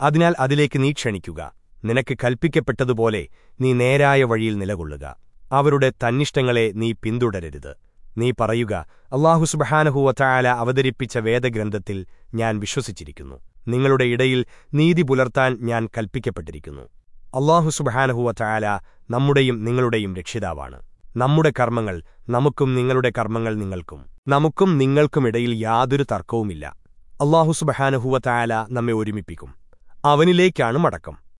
അതിനാൽ അതിലേക്ക് നീ ക്ഷണിക്കുക. നിനക്ക് കൽപ്പിക്കപ്പെട്ടതുപോലെ നീ നേരായ വഴിയിൽ നിലകൊള്ളുക. അവരുടെ തന്നിഷ്ടങ്ങളെ നീ പിന്തുടരരുത്. നീ പറയുക അള്ളാഹു സുബഹാനഹുവറ്റായാല അവതരിപ്പിച്ച വേദഗ്രന്ഥത്തിൽ ഞാൻ വിശ്വസിച്ചിരിക്കുന്നു. നിങ്ങളുടെ ഇടയിൽ നീതി പുലർത്താൻ ഞാൻ കൽപ്പിക്കപ്പെട്ടിരിക്കുന്നു. അള്ളാഹു സുബഹാനഹുവറ്റായാല നമ്മുടെയും നിങ്ങളുടെയും രക്ഷിതാവാണ്. നമ്മുടെ കർമ്മങ്ങൾ നമുക്കും നിങ്ങളുടെ കർമ്മങ്ങൾ നിങ്ങൾക്കും. നമുക്കും നിങ്ങൾക്കുമിടയിൽ യാതൊരു തർക്കവുമില്ല. അള്ളാഹു സുബഹാനഹുവറ്റായാല നമ്മെ ഒരുമിപ്പിക്കും. അവനിലേക്കാണ് മടക്കം